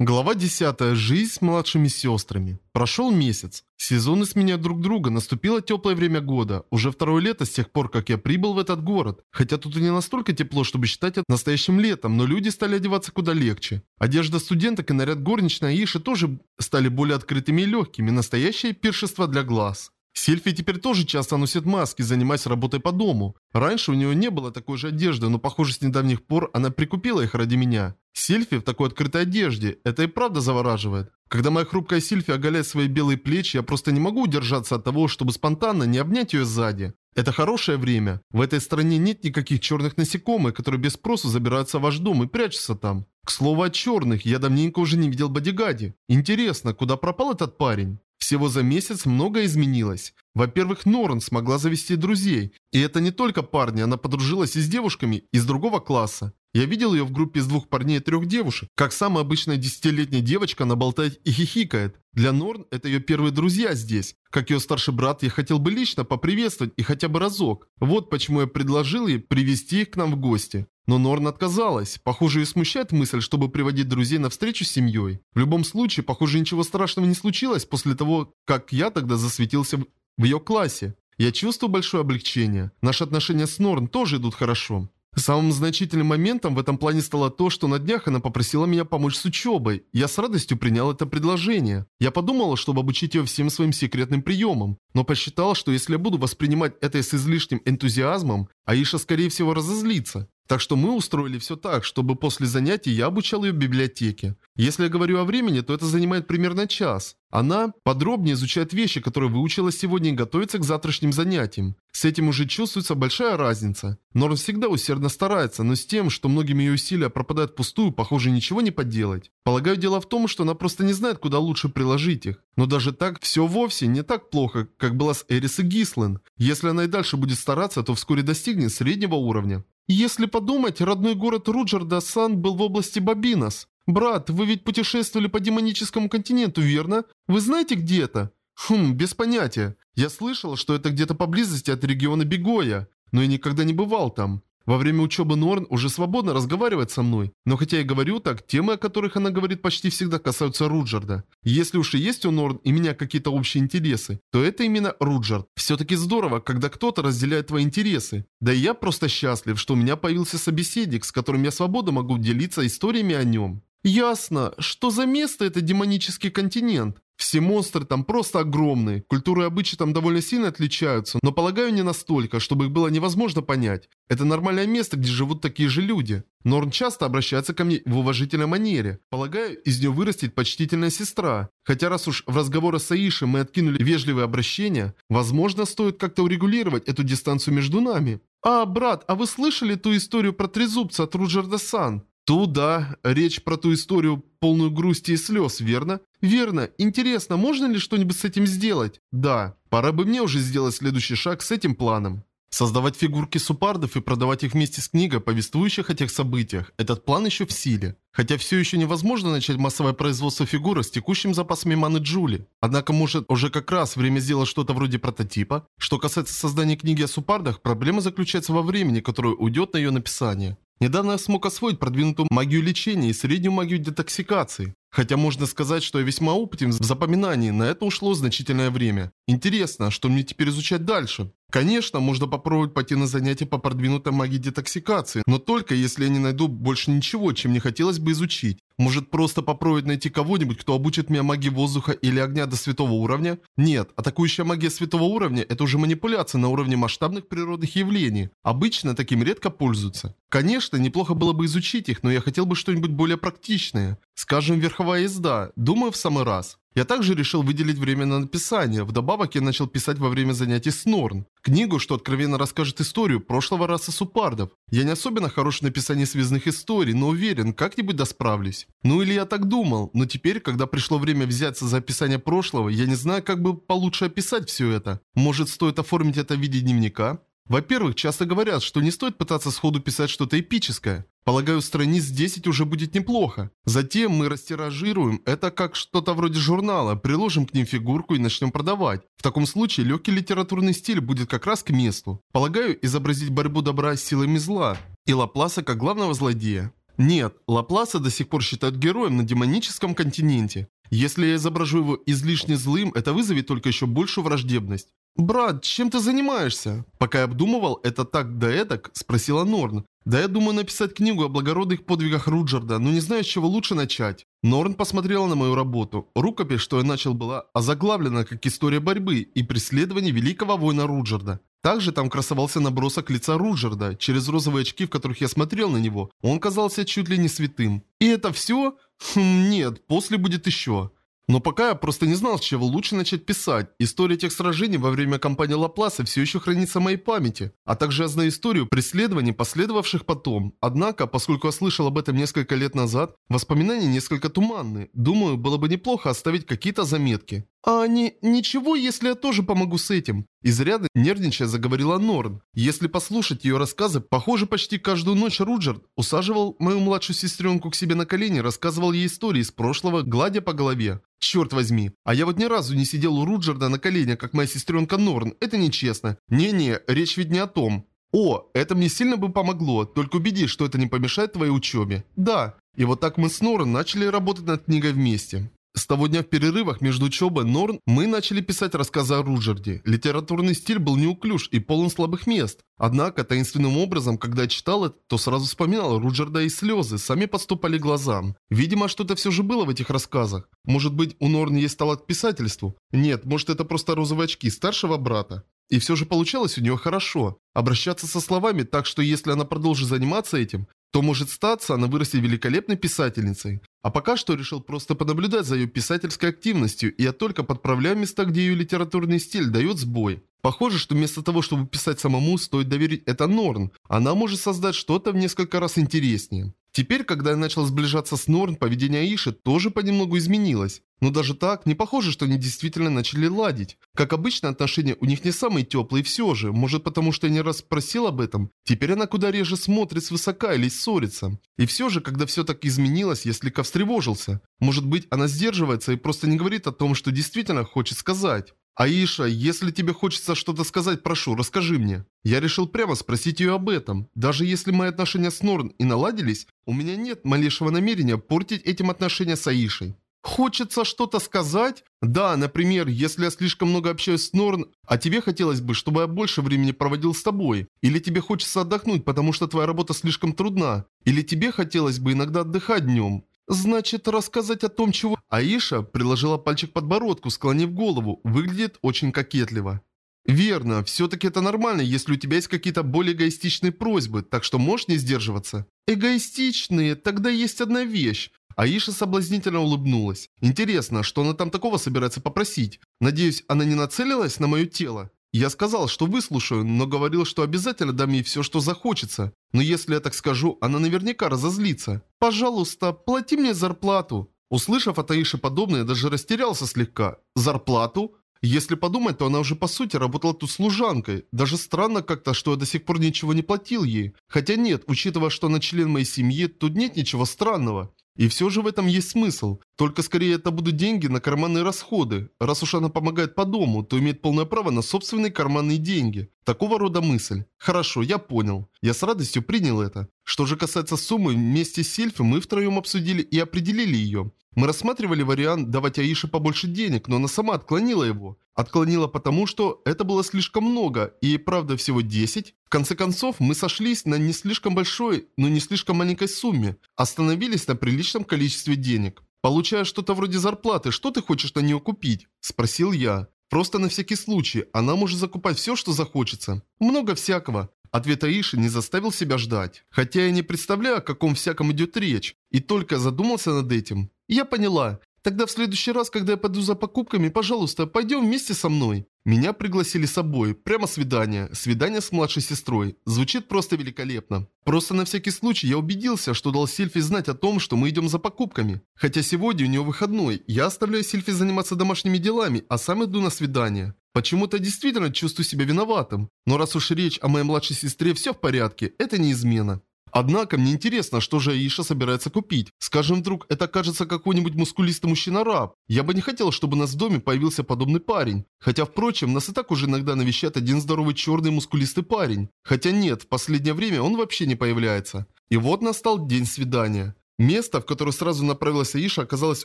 Глава 10. Жизнь с младшими сестрами. Прошел месяц. Сезоны сменяют друг друга, наступило теплое время года. Уже второе лето с тех пор, как я прибыл в этот город. Хотя тут и не настолько тепло, чтобы считать это настоящим летом, но люди стали одеваться куда легче. Одежда студенток и наряд горничной Аиши тоже стали более открытыми и легкими. Настоящее пиршество для глаз. Сильфи теперь тоже часто носит маски, занимаясь работой по дому. Раньше у нее не было такой же одежды, но похоже с недавних пор она прикупила их ради меня. Сильфи в такой открытой одежде, это и правда завораживает. Когда моя хрупкая Сильфи оголяет свои белые плечи, я просто не могу удержаться от того, чтобы спонтанно не обнять ее сзади. Это хорошее время. В этой стране нет никаких черных насекомых, которые без спроса забираются в ваш дом и прячутся там. К слову о черных, я давненько уже не видел бодигади. Интересно, куда пропал этот парень? Всего за месяц многое изменилось. Во-первых, Норн смогла завести друзей. И это не только парни, она подружилась и с девушками из другого класса. Я видел ее в группе из двух парней и трех девушек. Как самая обычная десятилетняя девочка, она болтает и хихикает. Для Норн это ее первые друзья здесь. Как ее старший брат, я хотел бы лично поприветствовать и хотя бы разок. Вот почему я предложил ей привести их к нам в гости. Но Норн отказалась. Похоже, ее смущает мысль, чтобы приводить друзей на встречу с семьей. В любом случае, похоже, ничего страшного не случилось после того, как я тогда засветился в ее классе. Я чувствую большое облегчение. Наши отношения с Норн тоже идут хорошо. Самым значительным моментом в этом плане стало то, что на днях она попросила меня помочь с учебой. Я с радостью принял это предложение. Я подумала, чтобы обучить ее всем своим секретным приемам, но посчитал, что если я буду воспринимать это с излишним энтузиазмом, Аиша скорее всего разозлится. Так что мы устроили все так, чтобы после занятий я обучал ее в библиотеке. Если я говорю о времени, то это занимает примерно час. Она подробнее изучает вещи, которые выучила сегодня и готовится к завтрашним занятиям. С этим уже чувствуется большая разница. Норм всегда усердно старается, но с тем, что многими ее усилия пропадают впустую, похоже ничего не поделать. Полагаю, дело в том, что она просто не знает, куда лучше приложить их. Но даже так, все вовсе не так плохо, как было с Эрис и Гислен. Если она и дальше будет стараться, то вскоре достигнет среднего уровня. Если подумать, родной город Руджерда Сан был в области Бабинос. Брат, вы ведь путешествовали по демоническому континенту, верно? Вы знаете, где это? Хм, без понятия. Я слышал, что это где-то поблизости от региона Бегоя, но я никогда не бывал там. Во время учебы Норн уже свободно разговаривает со мной, но хотя я говорю так, темы, о которых она говорит, почти всегда касаются Руджерда. Если уж и есть у Норн и меня какие-то общие интересы, то это именно Руджерд. Все-таки здорово, когда кто-то разделяет твои интересы. Да и я просто счастлив, что у меня появился собеседник, с которым я свободно могу делиться историями о нем. Ясно, что за место это демонический континент. Все монстры там просто огромные, культуры и обычаи там довольно сильно отличаются, но полагаю не настолько, чтобы их было невозможно понять. Это нормальное место, где живут такие же люди. Норн часто обращается ко мне в уважительной манере. Полагаю, из нее вырастет почтительная сестра. Хотя раз уж в разговоры с Аишей мы откинули вежливые обращения, возможно, стоит как-то урегулировать эту дистанцию между нами. «А, брат, а вы слышали ту историю про трезубца от Руджерда Сан?» Ту, да, речь про ту историю, полную грусти и слез, верно? Верно. Интересно, можно ли что-нибудь с этим сделать? Да. Пора бы мне уже сделать следующий шаг с этим планом. Создавать фигурки супардов и продавать их вместе с книгой, повествующих о тех событиях. Этот план еще в силе. Хотя все еще невозможно начать массовое производство фигуры с текущим запасами маны Джули. Однако может уже как раз время сделать что-то вроде прототипа. Что касается создания книги о супардах, проблема заключается во времени, которое уйдет на ее написание. Недавно я смог освоить продвинутую магию лечения и среднюю магию детоксикации. Хотя можно сказать, что я весьма опытен в запоминании, на это ушло значительное время. Интересно, что мне теперь изучать дальше? Конечно, можно попробовать пойти на занятия по продвинутой магии детоксикации, но только если я не найду больше ничего, чем мне хотелось бы изучить. Может просто попробовать найти кого-нибудь, кто обучит меня магии воздуха или огня до святого уровня? Нет, атакующая магия святого уровня – это уже манипуляция на уровне масштабных природных явлений. Обычно таким редко пользуются. Конечно, неплохо было бы изучить их, но я хотел бы что-нибудь более практичное. Скажем, верховая езда. Думаю, в самый раз. Я также решил выделить время на написание. Вдобавок я начал писать во время занятий с Норн. Книгу, что откровенно расскажет историю прошлого раса супардов. Я не особенно хорош в написании связных историй, но уверен, как-нибудь досправлюсь. Ну или я так думал, но теперь, когда пришло время взяться за описание прошлого, я не знаю, как бы получше описать все это. Может, стоит оформить это в виде дневника? Во-первых, часто говорят, что не стоит пытаться сходу писать что-то эпическое. Полагаю, страниц 10 уже будет неплохо. Затем мы растиражируем это как что-то вроде журнала, приложим к ним фигурку и начнем продавать. В таком случае легкий литературный стиль будет как раз к месту. Полагаю, изобразить борьбу добра с силами зла и Лапласа как главного злодея. Нет, Лапласа до сих пор считают героем на демоническом континенте. Если я изображу его излишне злым, это вызовет только еще большую враждебность. «Брат, чем ты занимаешься?» Пока я обдумывал это так да эдак, спросила Норн. «Да я думаю написать книгу о благородных подвигах Руджерда, но не знаю, с чего лучше начать». Норн посмотрела на мою работу. Рукопись, что я начал, была озаглавлена как «История борьбы и преследования великого воина Руджерда». Также там красовался набросок лица Руджерда. Через розовые очки, в которых я смотрел на него, он казался чуть ли не святым. И это все? Хм, нет, после будет еще. Но пока я просто не знал, с чего лучше начать писать. История тех сражений во время кампании Лапласа все еще хранится в моей памяти. А также я знаю историю преследований, последовавших потом. Однако, поскольку я слышал об этом несколько лет назад, воспоминания несколько туманны. Думаю, было бы неплохо оставить какие-то заметки. «А не... ничего, если я тоже помогу с этим?» Изрядно нервничая заговорила Норн. Если послушать ее рассказы, похоже, почти каждую ночь Руджерд усаживал мою младшую сестренку к себе на колени, рассказывал ей истории из прошлого, гладя по голове. Черт возьми, а я вот ни разу не сидел у Руджерда на коленях, как моя сестренка Норн, это нечестно. Не-не, речь ведь не о том. О, это мне сильно бы помогло, только убедись, что это не помешает твоей учебе. Да. И вот так мы с Норн начали работать над книгой вместе. С того дня в перерывах между учебой Норн мы начали писать рассказы о Руджерде. Литературный стиль был неуклюж и полон слабых мест. Однако, таинственным образом, когда читал это, то сразу вспоминал Руджерда и слезы, сами подступали глазам. Видимо, что-то все же было в этих рассказах. Может быть, у Норн есть талант к писательству? Нет, может это просто розовые очки старшего брата. И все же получалось у нее хорошо. Обращаться со словами так, что если она продолжит заниматься этим, то может статься, она вырастет великолепной писательницей. А пока что решил просто понаблюдать за ее писательской активностью, и я только подправляю места, где ее литературный стиль дает сбой. Похоже, что вместо того, чтобы писать самому, стоит доверить это Норн. Она может создать что-то в несколько раз интереснее. Теперь, когда я начал сближаться с Норн, поведение Аиши тоже понемногу изменилось. Но даже так, не похоже, что они действительно начали ладить. Как обычно, отношения у них не самые теплые все же. Может потому, что я не раз просил об этом. Теперь она куда реже смотрит свысока или ссорится. И все же, когда все так изменилось, я слегка встревожился. Может быть, она сдерживается и просто не говорит о том, что действительно хочет сказать. «Аиша, если тебе хочется что-то сказать, прошу, расскажи мне». Я решил прямо спросить ее об этом. Даже если мои отношения с Норн и наладились, у меня нет малейшего намерения портить этим отношения с Аишей. Хочется что-то сказать? Да, например, если я слишком много общаюсь с Норн, а тебе хотелось бы, чтобы я больше времени проводил с тобой. Или тебе хочется отдохнуть, потому что твоя работа слишком трудна. Или тебе хотелось бы иногда отдыхать днем. «Значит, рассказать о том, чего...» Аиша приложила пальчик подбородку, склонив голову. Выглядит очень кокетливо. «Верно. Все-таки это нормально, если у тебя есть какие-то более эгоистичные просьбы, так что можешь не сдерживаться». «Эгоистичные? Тогда есть одна вещь». Аиша соблазнительно улыбнулась. «Интересно, что она там такого собирается попросить? Надеюсь, она не нацелилась на мое тело?» Я сказал, что выслушаю, но говорил, что обязательно дам ей все, что захочется. Но если я так скажу, она наверняка разозлится. Пожалуйста, плати мне зарплату. Услышав от Аиши подобное, я даже растерялся слегка. Зарплату? Если подумать, то она уже по сути работала тут служанкой. Даже странно как-то, что я до сих пор ничего не платил ей. Хотя нет, учитывая, что она член моей семьи, тут нет ничего странного. И все же в этом есть смысл. Только скорее это будут деньги на карманные расходы. Раз уж она помогает по дому, то имеет полное право на собственные карманные деньги. Такого рода мысль. Хорошо, я понял. Я с радостью принял это. Что же касается суммы, вместе с Сильфи мы втроем обсудили и определили ее. Мы рассматривали вариант давать Аише побольше денег, но она сама отклонила его. Отклонила потому, что это было слишком много, и правда всего 10. Конце концов, мы сошлись на не слишком большой, но не слишком маленькой сумме. Остановились на приличном количестве денег. Получая что-то вроде зарплаты, что ты хочешь на нее купить? Спросил я. Просто на всякий случай, она может закупать все, что захочется. Много всякого. Ответ Аиши не заставил себя ждать. Хотя я не представляю, о каком всяком идет речь. И только задумался над этим. Я поняла. Тогда в следующий раз, когда я пойду за покупками, пожалуйста, пойдем вместе со мной. Меня пригласили с собой. Прямо свидание. Свидание с младшей сестрой. Звучит просто великолепно. Просто на всякий случай я убедился, что дал Сильфи знать о том, что мы идем за покупками. Хотя сегодня у нее выходной. Я оставляю Сильфи заниматься домашними делами, а сам иду на свидание. Почему-то действительно чувствую себя виноватым. Но раз уж речь о моей младшей сестре, все в порядке, это не измена. Однако мне интересно, что же Аиша собирается купить. Скажем вдруг, это кажется какой-нибудь мускулистый мужчина-раб. Я бы не хотел, чтобы у нас в доме появился подобный парень. Хотя, впрочем, нас и так уже иногда навещает один здоровый черный мускулистый парень. Хотя нет, в последнее время он вообще не появляется. И вот настал день свидания. Место, в которое сразу направилась Аиша, оказалось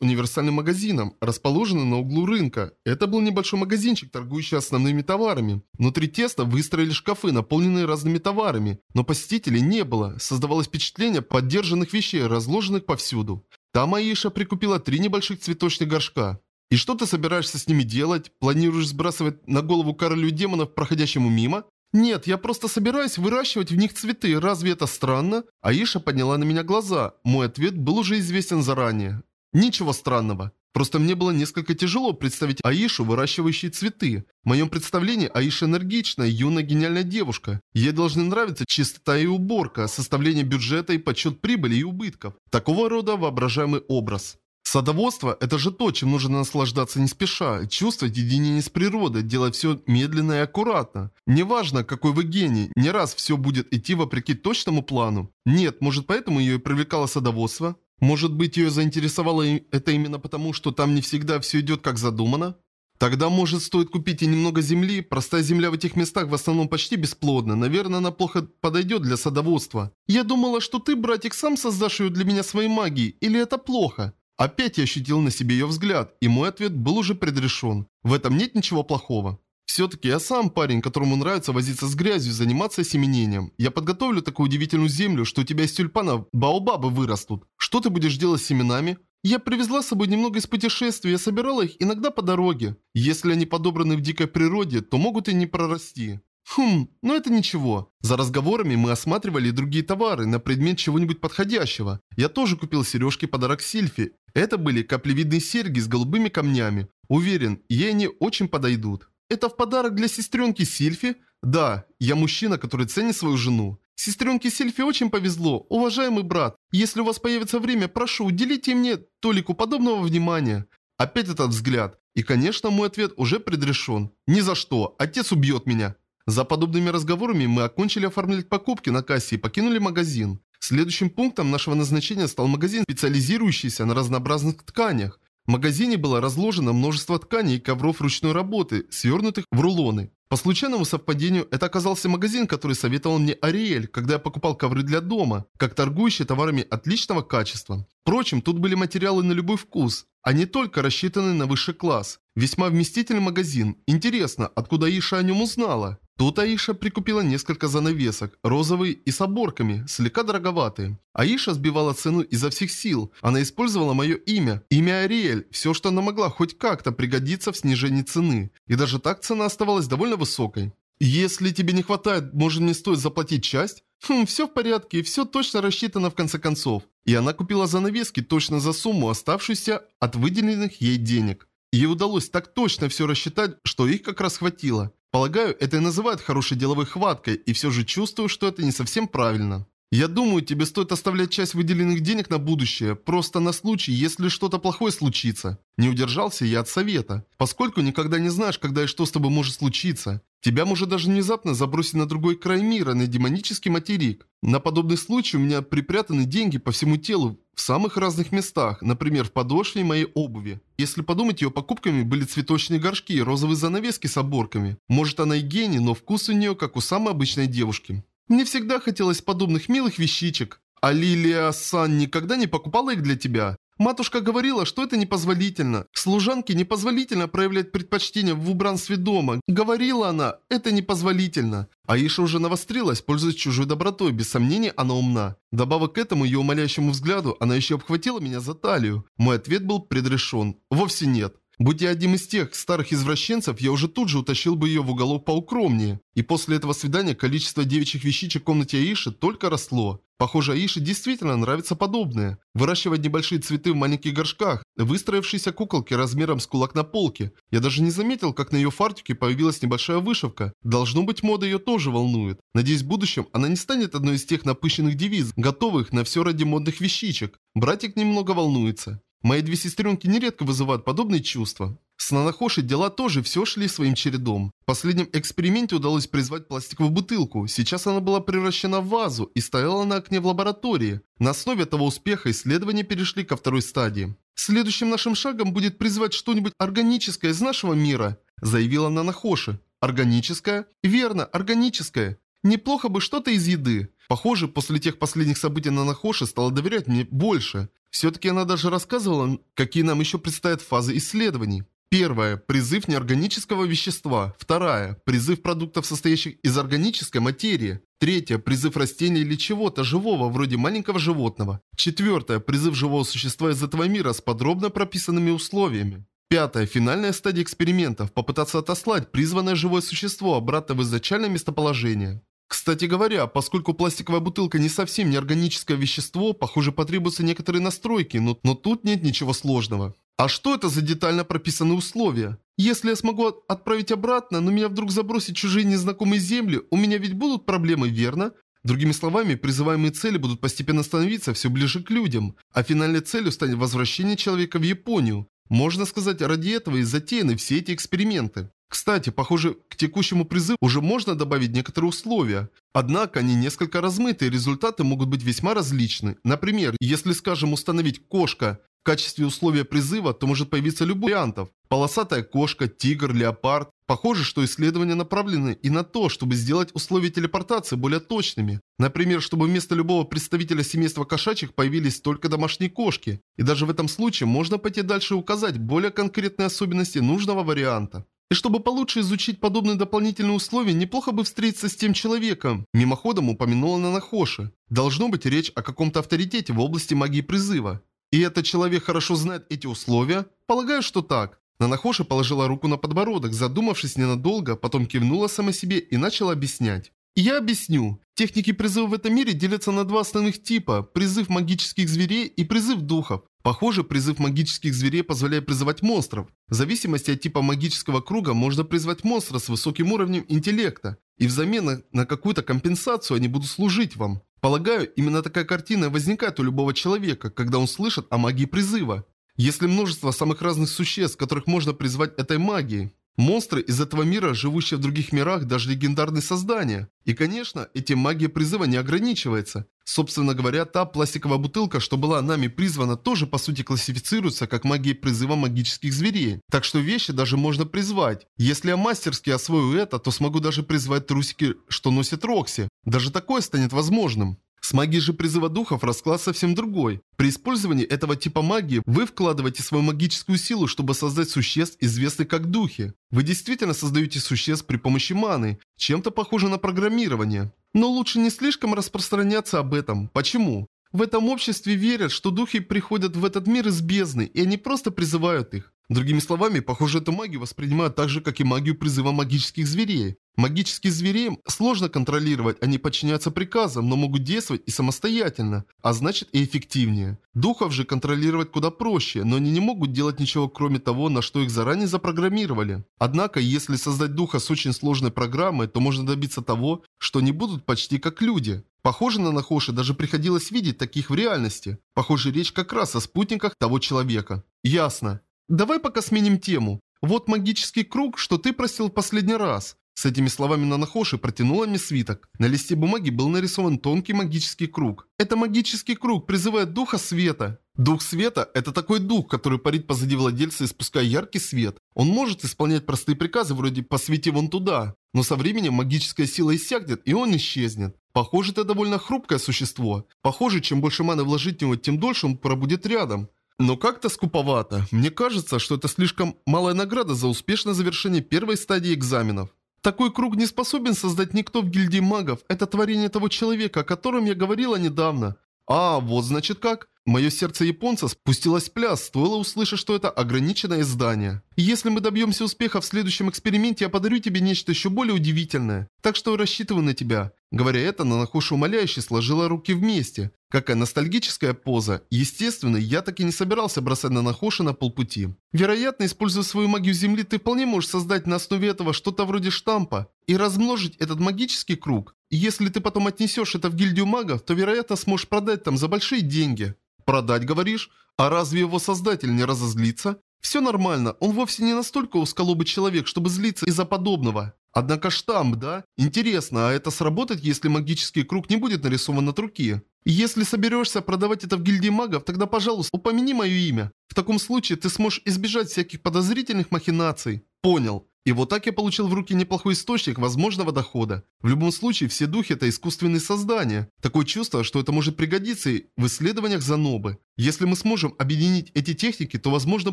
универсальным магазином, расположенным на углу рынка. Это был небольшой магазинчик, торгующий основными товарами. Внутри теста выстроили шкафы, наполненные разными товарами. Но посетителей не было. Создавалось впечатление поддержанных вещей, разложенных повсюду. Там Аиша прикупила три небольших цветочных горшка. И что ты собираешься с ними делать? Планируешь сбрасывать на голову королю демонов, проходящему мимо? «Нет, я просто собираюсь выращивать в них цветы, разве это странно?» Аиша подняла на меня глаза. Мой ответ был уже известен заранее. «Ничего странного. Просто мне было несколько тяжело представить Аишу, выращивающей цветы. В моем представлении Аиша энергичная, юная, гениальная девушка. Ей должны нравиться чистота и уборка, составление бюджета и подсчет прибыли и убытков. Такого рода воображаемый образ. Садоводство – это же то, чем нужно наслаждаться не спеша, чувствовать единение с природой, делать все медленно и аккуратно. Неважно, какой вы гений, не раз все будет идти вопреки точному плану. Нет, может поэтому ее и привлекало садоводство? Может быть ее заинтересовало это именно потому, что там не всегда все идет как задумано? Тогда, может, стоит купить и немного земли. Простая земля в этих местах в основном почти бесплодна. Наверное, она плохо подойдет для садоводства. Я думала, что ты, братик, сам создашь ее для меня своей магией. Или это плохо? Опять я ощутил на себе ее взгляд, и мой ответ был уже предрешен. В этом нет ничего плохого. Все-таки я сам парень, которому нравится возиться с грязью, заниматься семенением. Я подготовлю такую удивительную землю, что у тебя из тюльпанов баобабы вырастут. Что ты будешь делать с семенами? Я привезла с собой немного из путешествия, я собирала их иногда по дороге. Если они подобраны в дикой природе, то могут и не прорасти. Хм, ну это ничего. За разговорами мы осматривали другие товары на предмет чего-нибудь подходящего. Я тоже купил сережки подарок Сильфи. Это были каплевидные серьги с голубыми камнями. Уверен, ей они очень подойдут. Это в подарок для сестренки Сильфи? Да, я мужчина, который ценит свою жену. Сестренке Сильфи очень повезло. Уважаемый брат, если у вас появится время, прошу, уделите мне толику подобного внимания. Опять этот взгляд. И, конечно, мой ответ уже предрешен. Ни за что. Отец убьет меня. За подобными разговорами мы окончили оформлять покупки на кассе и покинули магазин. Следующим пунктом нашего назначения стал магазин, специализирующийся на разнообразных тканях. В магазине было разложено множество тканей и ковров ручной работы, свернутых в рулоны. По случайному совпадению, это оказался магазин, который советовал мне Ариэль, когда я покупал ковры для дома, как торгующий товарами отличного качества. Впрочем, тут были материалы на любой вкус, а не только рассчитанные на высший класс. Весьма вместительный магазин. Интересно, откуда Иша о нем узнала? Тут Аиша прикупила несколько занавесок, розовые и с оборками, слегка дороговатые. Аиша сбивала цену изо всех сил. Она использовала мое имя, имя Ариэль, все, что она могла хоть как-то пригодиться в снижении цены. И даже так цена оставалась довольно высокой. Если тебе не хватает, может не стоит заплатить часть? Хм, все в порядке, все точно рассчитано в конце концов. И она купила занавески точно за сумму, оставшуюся от выделенных ей денег. Ей удалось так точно все рассчитать, что их как раз хватило. Полагаю, это и называют хорошей деловой хваткой, и все же чувствую, что это не совсем правильно. Я думаю, тебе стоит оставлять часть выделенных денег на будущее, просто на случай, если что-то плохое случится. Не удержался я от совета, поскольку никогда не знаешь, когда и что с тобой может случиться. Тебя может даже внезапно забросить на другой край мира, на демонический материк. На подобный случай у меня припрятаны деньги по всему телу, в самых разных местах, например, в подошве моей обуви. Если подумать, ее покупками были цветочные горшки и розовые занавески с оборками. Может она и гений, но вкус у нее как у самой обычной девушки. Мне всегда хотелось подобных милых вещичек. А Лилия Сан никогда не покупала их для тебя? Матушка говорила, что это непозволительно. Служанке непозволительно проявлять предпочтение в убранстве дома. Говорила она, это непозволительно. Аиша уже навострилась, пользуясь чужой добротой, без сомнения она умна. Добавок к этому ее умоляющему взгляду, она еще обхватила меня за талию. Мой ответ был предрешен. Вовсе нет. Будь я одним из тех старых извращенцев, я уже тут же утащил бы ее в уголок поукромнее. И после этого свидания количество девичьих вещичек в комнате Аиши только росло. Похоже, Аише действительно нравится подобное. Выращивать небольшие цветы в маленьких горшках, выстроившиеся куколки размером с кулак на полке. Я даже не заметил, как на ее фартуке появилась небольшая вышивка. Должно быть, мода ее тоже волнует. Надеюсь, в будущем она не станет одной из тех напыщенных девиз, готовых на все ради модных вещичек. Братик немного волнуется. Мои две сестренки нередко вызывают подобные чувства. С Нанахоши дела тоже все шли своим чередом. В последнем эксперименте удалось призвать пластиковую бутылку. Сейчас она была превращена в вазу и стояла на окне в лаборатории. На основе того успеха исследования перешли ко второй стадии. Следующим нашим шагом будет призвать что-нибудь органическое из нашего мира, заявила Нанахоши. Органическое? Верно, органическое. Неплохо бы что-то из еды. Похоже, после тех последних событий на Нахоше стала доверять мне больше. Все-таки она даже рассказывала, какие нам еще предстоят фазы исследований. Первая – призыв неорганического вещества. Вторая – призыв продуктов, состоящих из органической материи. Третья – призыв растений или чего-то живого, вроде маленького животного. Четвертая – призыв живого существа из этого мира с подробно прописанными условиями. Пятая – финальная стадия экспериментов – попытаться отослать призванное живое существо обратно в изначальное местоположение. Кстати говоря, поскольку пластиковая бутылка не совсем неорганическое вещество, похоже потребуются некоторые настройки, но, но тут нет ничего сложного. А что это за детально прописанные условия? Если я смогу отправить обратно, но меня вдруг забросят чужие незнакомые земли, у меня ведь будут проблемы, верно? Другими словами, призываемые цели будут постепенно становиться все ближе к людям, а финальной целью станет возвращение человека в Японию. Можно сказать, ради этого и затеяны все эти эксперименты. Кстати, похоже, к текущему призыву уже можно добавить некоторые условия. Однако они несколько размыты и результаты могут быть весьма различны. Например, если, скажем, установить кошка качестве условия призыва, то может появиться любой вариантов. Полосатая кошка, тигр, леопард. Похоже, что исследования направлены и на то, чтобы сделать условия телепортации более точными. Например, чтобы вместо любого представителя семейства кошачьих появились только домашние кошки. И даже в этом случае можно пойти дальше и указать более конкретные особенности нужного варианта. И чтобы получше изучить подобные дополнительные условия, неплохо бы встретиться с тем человеком. Мимоходом упомянула Нанахоши. Должно быть речь о каком-то авторитете в области магии призыва. И этот человек хорошо знает эти условия? Полагаю, что так. Нанахоши положила руку на подбородок, задумавшись ненадолго, потом кивнула сама себе и начала объяснять. Я объясню. Техники призыва в этом мире делятся на два основных типа – призыв магических зверей и призыв духов. Похоже, призыв магических зверей позволяет призывать монстров. В зависимости от типа магического круга можно призвать монстра с высоким уровнем интеллекта. И взамен на какую-то компенсацию они будут служить вам. Полагаю, именно такая картина возникает у любого человека, когда он слышит о магии призыва. Если множество самых разных существ, которых можно призвать этой магией. Монстры из этого мира, живущие в других мирах, даже легендарные создания. И, конечно, этим магия призыва не ограничивается. Собственно говоря, та пластиковая бутылка, что была нами призвана, тоже по сути классифицируется как магия призыва магических зверей. Так что вещи даже можно призвать. Если я мастерски освою это, то смогу даже призвать трусики, что носит Рокси. Даже такое станет возможным. С магией же призыва духов расклад совсем другой. При использовании этого типа магии вы вкладываете свою магическую силу, чтобы создать существ, известных как духи. Вы действительно создаете существ при помощи маны, чем-то похоже на программирование. Но лучше не слишком распространяться об этом. Почему? В этом обществе верят, что духи приходят в этот мир из бездны, и они просто призывают их. Другими словами, похоже, эту магию воспринимают так же, как и магию призыва магических зверей. Магические звери сложно контролировать, они подчиняются приказам, но могут действовать и самостоятельно, а значит и эффективнее. Духов же контролировать куда проще, но они не могут делать ничего кроме того, на что их заранее запрограммировали. Однако, если создать духа с очень сложной программой, то можно добиться того, что они будут почти как люди. Похоже, на Нахоши даже приходилось видеть таких в реальности. Похоже, речь как раз о спутниках того человека. Ясно. Давай пока сменим тему. Вот магический круг, что ты просил последний раз. С этими словами Нанахоши протянула мне свиток. На листе бумаги был нарисован тонкий магический круг. Это магический круг призывает духа света. Дух света – это такой дух, который парит позади владельца, испуская яркий свет. Он может исполнять простые приказы вроде «посвети вон туда», но со временем магическая сила иссякнет и он исчезнет. Похоже, это довольно хрупкое существо. Похоже, чем больше маны вложить в него, тем дольше он пробудет рядом. Но как-то скуповато. Мне кажется, что это слишком малая награда за успешное завершение первой стадии экзаменов. Такой круг не способен создать никто в гильдии магов. Это творение того человека, о котором я говорила недавно. А, вот значит как. Мое сердце японца спустилось в пляс, стоило услышать, что это ограниченное издание. если мы добьемся успеха в следующем эксперименте, я подарю тебе нечто еще более удивительное. Так что рассчитываю на тебя. Говоря это, Нанахоши умоляюще сложила руки вместе. Какая ностальгическая поза. Естественно, я так и не собирался бросать Нанахоши на полпути. Вероятно, используя свою магию Земли, ты вполне можешь создать на основе этого что-то вроде штампа и размножить этот магический круг. Если ты потом отнесешь это в гильдию магов, то, вероятно, сможешь продать там за большие деньги. Продать, говоришь? А разве его создатель не разозлится? Все нормально, он вовсе не настолько усколобый человек, чтобы злиться из-за подобного. Однако штамп, да? Интересно, а это сработает, если магический круг не будет нарисован от руки? Если соберешься продавать это в гильдии магов, тогда, пожалуйста, упомяни мое имя. В таком случае ты сможешь избежать всяких подозрительных махинаций. Понял. И вот так я получил в руки неплохой источник возможного дохода. В любом случае, все духи это искусственные создания. Такое чувство, что это может пригодиться в исследованиях Занобы. Если мы сможем объединить эти техники, то возможно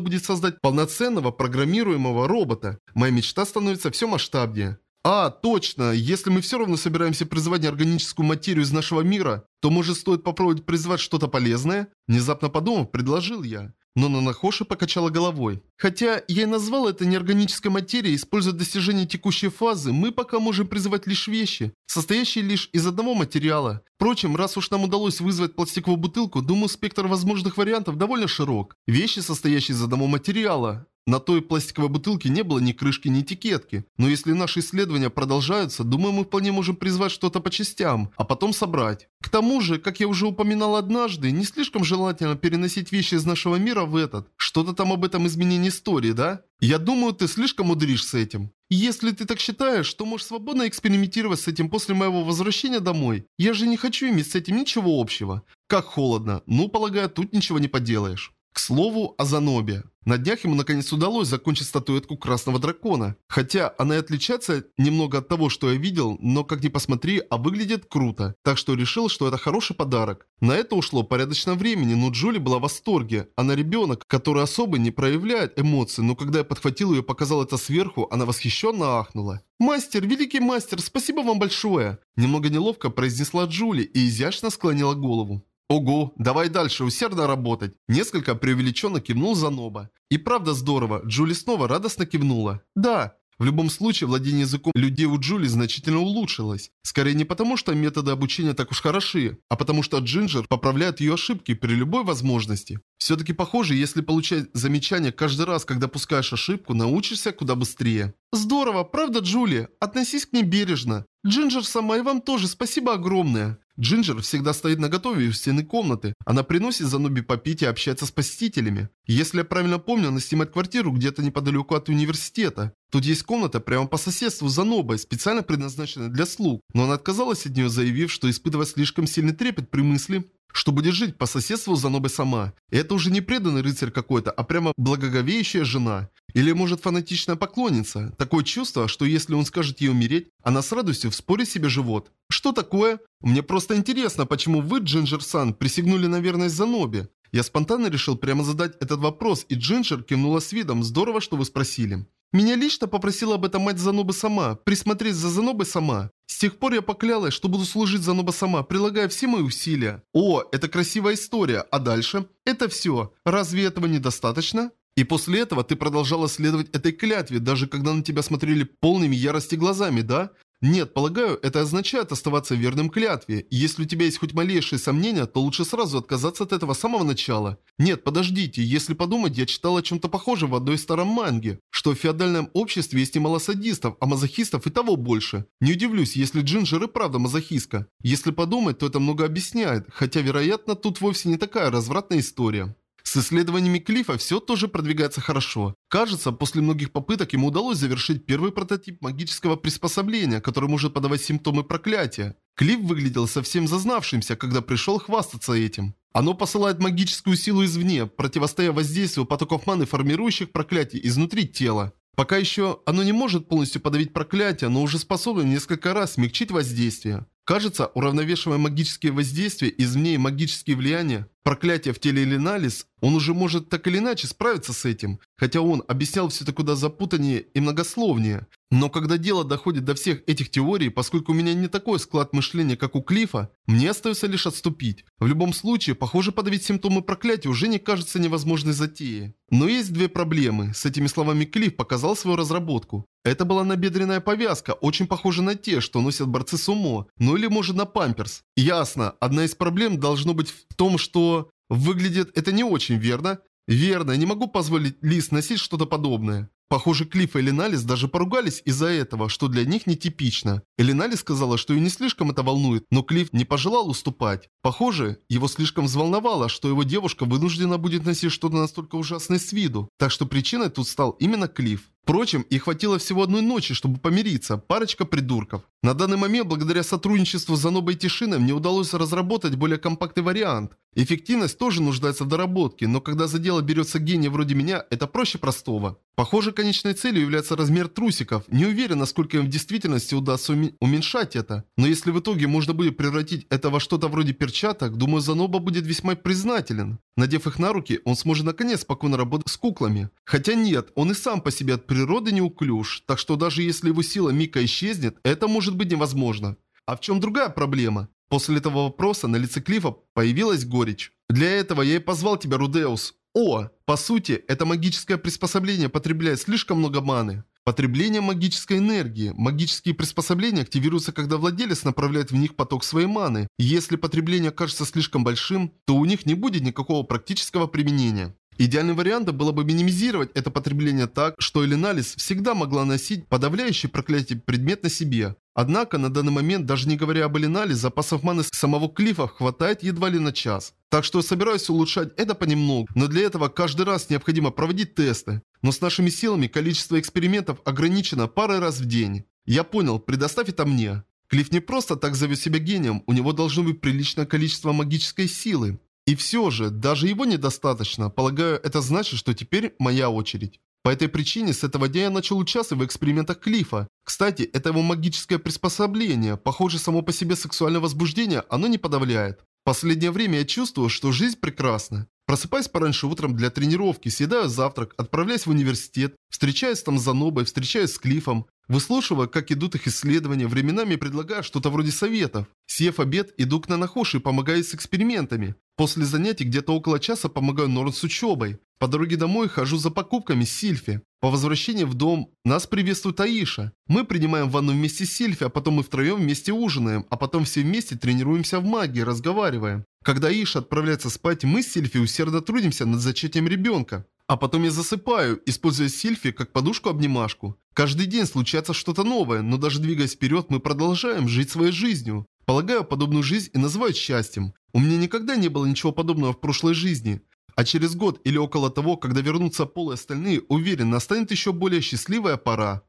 будет создать полноценного программируемого робота. Моя мечта становится все масштабнее. А, точно, если мы все равно собираемся призывать неорганическую материю из нашего мира, то может стоит попробовать призвать что-то полезное? Внезапно подумав, предложил я. Но Нанахоши покачала головой. Хотя я и назвал это неорганической материей, используя достижение текущей фазы, мы пока можем призывать лишь вещи, состоящие лишь из одного материала. Впрочем, раз уж нам удалось вызвать пластиковую бутылку, думаю, спектр возможных вариантов довольно широк. Вещи, состоящие из одного материала. На той пластиковой бутылке не было ни крышки, ни этикетки. Но если наши исследования продолжаются, думаю, мы вполне можем призвать что-то по частям, а потом собрать. К тому же, как я уже упоминал однажды, не слишком желательно переносить вещи из нашего мира в этот. Что-то там об этом изменении истории, да? Я думаю, ты слишком мудришь с этим. Если ты так считаешь, то можешь свободно экспериментировать с этим после моего возвращения домой. Я же не хочу иметь с этим ничего общего. Как холодно. Ну, полагаю, тут ничего не поделаешь. К слову о Занобе. На днях ему наконец удалось закончить статуэтку Красного Дракона. Хотя она и отличается немного от того, что я видел, но как ни посмотри, а выглядит круто. Так что решил, что это хороший подарок. На это ушло порядочно времени, но Джули была в восторге. Она ребенок, который особо не проявляет эмоций, но когда я подхватил ее и показал это сверху, она восхищенно ахнула. «Мастер, великий мастер, спасибо вам большое!» Немного неловко произнесла Джули и изящно склонила голову. Ого, давай дальше, усердно работать. Несколько преувеличенно кивнул Заноба. И правда здорово, Джули снова радостно кивнула. Да, в любом случае, владение языком людей у Джули значительно улучшилось. Скорее не потому, что методы обучения так уж хороши, а потому что Джинджер поправляет ее ошибки при любой возможности. Все-таки похоже, если получать замечания каждый раз, когда пускаешь ошибку, научишься куда быстрее. Здорово, правда, Джули? Относись к ней бережно. Джинджер сама и вам тоже спасибо огромное. Джинджер всегда стоит на готове у стены комнаты. Она приносит Заноби попить и общается с посетителями. Если я правильно помню, она снимает квартиру где-то неподалеку от университета. Тут есть комната прямо по соседству Занобой, специально предназначенная для слуг. Но она отказалась от нее, заявив, что испытывает слишком сильный трепет при мысли, что будет жить по соседству с Занобой сама. И это уже не преданный рыцарь какой-то, а прямо благоговеющая жена. Или может фанатичная поклонница. Такое чувство, что если он скажет ей умереть, она с радостью вспорит себе живот. Что такое? Мне просто интересно, почему вы, Джинджер-сан, присягнули на верность Занобе. Я спонтанно решил прямо задать этот вопрос, и Джинджер кивнула с видом «Здорово, что вы спросили». Меня лично попросила об этом мать Занобы сама, присмотреть за Занобой сама. С тех пор я поклялась, что буду служить Заноба сама, прилагая все мои усилия. О, это красивая история, а дальше? Это все. Разве этого недостаточно? И после этого ты продолжала следовать этой клятве, даже когда на тебя смотрели полными ярости глазами, да? Нет, полагаю, это означает оставаться верным клятве. если у тебя есть хоть малейшие сомнения, то лучше сразу отказаться от этого самого начала. Нет, подождите, если подумать, я читал о чем-то похожем в одной старом манге, что в феодальном обществе есть немало садистов, а мазохистов и того больше. Не удивлюсь, если Джинджер и правда мазохистка. Если подумать, то это много объясняет, хотя, вероятно, тут вовсе не такая развратная история. С исследованиями Клифа все тоже продвигается хорошо. Кажется, после многих попыток ему удалось завершить первый прототип магического приспособления, который может подавать симптомы проклятия. Клифф выглядел совсем зазнавшимся, когда пришел хвастаться этим. Оно посылает магическую силу извне, противостоя воздействию потоков маны, формирующих проклятие изнутри тела. Пока еще оно не может полностью подавить проклятие, но уже способно несколько раз смягчить воздействие. Кажется, уравновешивая магические воздействия извне и магические влияния, проклятие в теле или анализ, он уже может так или иначе справиться с этим, хотя он объяснял все это куда запутаннее и многословнее. Но когда дело доходит до всех этих теорий, поскольку у меня не такой склад мышления, как у Клифа, мне остается лишь отступить. В любом случае, похоже, подавить симптомы проклятия уже не кажется невозможной затеей. Но есть две проблемы. С этими словами Клифф показал свою разработку. Это была набедренная повязка, очень похожа на те, что носят борцы сумо, ну или может на памперс. Ясно, одна из проблем должно быть в том, что выглядит это не очень верно. Верно, не могу позволить Лис носить что-то подобное. Похоже, Клифф и Элиналис даже поругались из-за этого, что для них нетипично. Элиналис сказала, что ее не слишком это волнует, но Клифф не пожелал уступать. Похоже, его слишком взволновало, что его девушка вынуждена будет носить что-то настолько ужасное с виду. Так что причиной тут стал именно Клифф. Впрочем, их хватило всего одной ночи, чтобы помириться, парочка придурков. На данный момент, благодаря сотрудничеству с Занобой и Тишиной, мне удалось разработать более компактный вариант. Эффективность тоже нуждается в доработке, но когда за дело берется гений вроде меня, это проще простого. Похоже, конечной целью является размер трусиков. Не уверен, насколько им в действительности удастся уме уменьшать это. Но если в итоге можно будет превратить это во что-то вроде перчаток, думаю, Заноба будет весьма признателен. Надев их на руки, он сможет наконец спокойно работать с куклами. Хотя нет, он и сам по себе от природы неуклюж, так что даже если его сила Мика исчезнет, это может быть невозможно. А в чем другая проблема? После этого вопроса на лице Клифа появилась горечь. Для этого я и позвал тебя, Рудеус. О, по сути, это магическое приспособление потребляет слишком много маны. Потребление магической энергии. Магические приспособления активируются, когда владелец направляет в них поток своей маны. Если потребление кажется слишком большим, то у них не будет никакого практического применения. Идеальным вариантом было бы минимизировать это потребление так, что Элиналис всегда могла носить подавляющий проклятие предмет на себе. Однако, на данный момент, даже не говоря об Элинале, запасов маны самого Клифа хватает едва ли на час. Так что собираюсь улучшать это понемногу, но для этого каждый раз необходимо проводить тесты. Но с нашими силами количество экспериментов ограничено парой раз в день. Я понял, предоставь это мне. Клифф не просто так зовет себя гением, у него должно быть приличное количество магической силы. И все же, даже его недостаточно. Полагаю, это значит, что теперь моя очередь. По этой причине с этого дня я начал участвовать в экспериментах Клифа. Кстати, это его магическое приспособление. Похоже, само по себе сексуальное возбуждение оно не подавляет. Последнее время я чувствую, что жизнь прекрасна. Просыпаюсь пораньше утром для тренировки, съедаю завтрак, отправляюсь в университет, встречаюсь там с Занобой, встречаюсь с Клифом, выслушиваю, как идут их исследования, временами предлагаю что-то вроде советов. Съев обед, иду к Нанахоши и помогаю с экспериментами. После занятий где-то около часа помогаю Норн с учебой. По дороге домой хожу за покупками Сильфи. По возвращении в дом нас приветствует Аиша. Мы принимаем ванну вместе с Сильфи, а потом мы втроем вместе ужинаем, а потом все вместе тренируемся в магии, разговаривая. Когда Аиша отправляется спать, мы с Сильфи усердно трудимся над зачатием ребенка. А потом я засыпаю, используя Сильфи как подушку-обнимашку. Каждый день случается что-то новое, но даже двигаясь вперед, мы продолжаем жить своей жизнью. Полагаю, подобную жизнь и называют счастьем. У меня никогда не было ничего подобного в прошлой жизни. А через год или около того, когда вернутся Пол и остальные, уверен, настанет еще более счастливая пора.